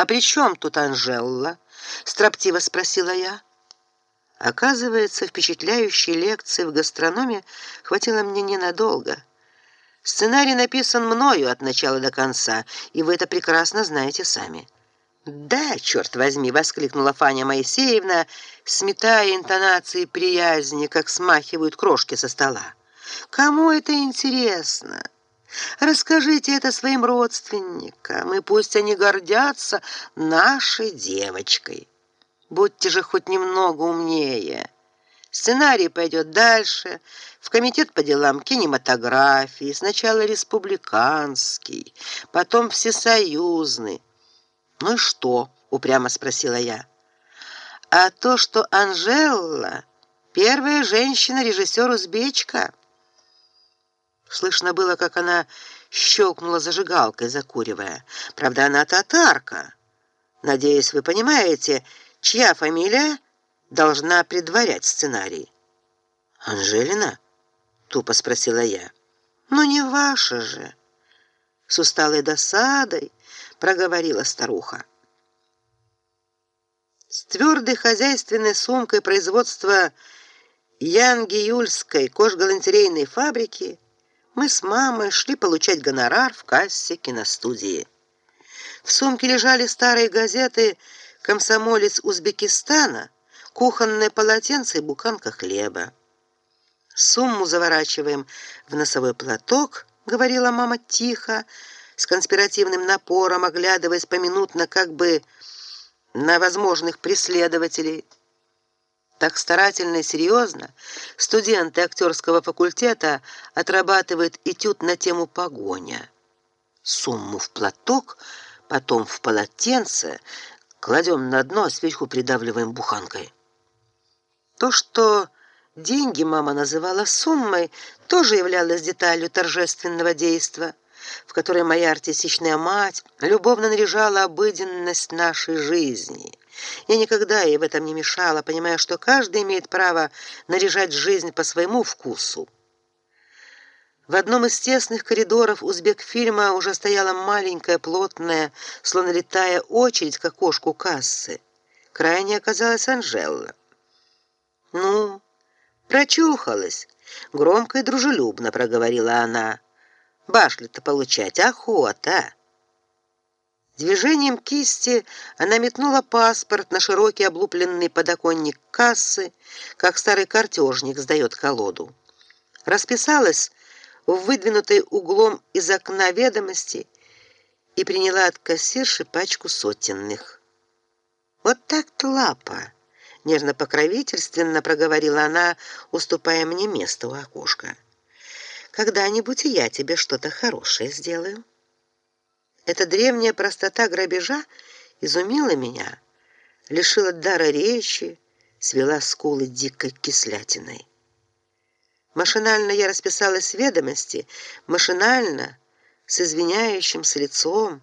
А при чем тут Анжелла? строптиво спросила я. Оказывается, впечатляющей лекции в гастрономе хватило мне ненадолго. Сценарий написан мною от начала до конца, и вы это прекрасно знаете сами. Да, черт возьми, воскликнула Фаня Моисеевна, сметая интонации приязни, как смахивают крошки со стола. Кому это интересно? Расскажите это своим родственникам, и пусть они гордятся нашей девочкой. Будьте же хоть немного умнее. Сценарий пойдет дальше, в комитет по делам кинематографии, сначала республиканский, потом всесоюзный. Ну и что? упрямо спросила я. А то, что Анжела первая женщина-режиссер-узбечка. Слышно было, как она щелкнула зажигалкой, закуривая. Правда, она татарка. Надеюсь, вы понимаете, чья фамилия должна предварять сценарий. Анжелина? тупо спросила я. Ну не ваша же. С усталой досадой проговорила старуха. С твердой хозяйственной сумкой производства Янгиюльской кожгалантерейной фабрики мы с мамой шли получать гонорар в кассе киностудии. В сумке лежали старые газеты Комсомолец Узбекистана кухонное полотенце и буханка хлеба. Сумму заворачиваем в носовой платок, говорила мама тихо, с конспиративным напором оглядываясь поминутно как бы на возможных преследователей. Так старательно и серьезно студенты актерского факультета отрабатывают этюд на тему погоня. Сумму в платок, потом в полотенце, кладем на дно, а сверху придавливаем буханкой. То, что деньги мама называла суммой, тоже являлось деталью торжественного действа, в которой моя артистичная мать любовно наряжала обыденность нашей жизни. Я никогда ей в этом не мешала, понимая, что каждый имеет право наряжать жизнь по своему вкусу. В одном из тесных коридоров узбекфильма уже стояла маленькая плотная, словно летая очередь к окошку кассы. Крайне оказалась Анжела. Ну, прочухалась, громко и дружелюбно проговорила она. Башли-то получать охота. Движением кисти она метнула паспорт на широкий облупленный подоконник кассы, как старый картежник сдает колоду. Расписалась в выдвинутой углом из окна ведомости и приняла от кассирши пачку сотенных. Вот так-то лапа нежно покровительственно проговорила она, уступая мне место у окошка. Когда-нибудь я тебе что-то хорошее сделаю. Эта древняя простота грабежа изумила меня, лишила дара речи, свела скулы дикой кислятиной. Машинально я расписалась в ведомости, машинально, с извиняющимся лицом,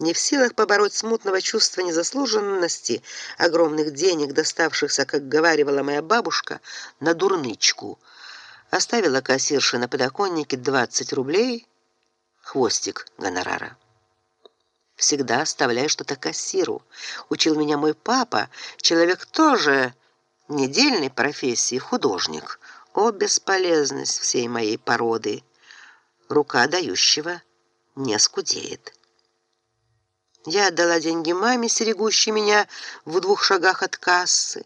не в силах побороть смутного чувства незаслуженности огромных денег, доставшихся, как говаривала моя бабушка, на дурнычку. Оставила кассирше на подоконнике 20 рублей, хвостик гонорара. Всегда оставляй что-то кассиру, учил меня мой папа, человек тоже недельной профессии, художник. О бесполезность всей моей породы. Рука дающего не скудеет. Я отдала деньги маме, стерегущей меня в двух шагах от кассы.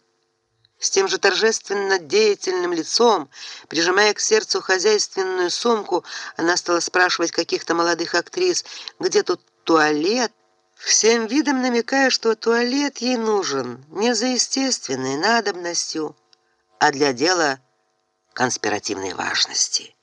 С тем же торжественно деятельным лицом, прижимая к сердцу хозяйственную сумку, она стала спрашивать каких-то молодых актрис, где тут туалет, всем видом намекая, что туалет ей нужен не за естественной надобностью, а для дела конспиративной важности.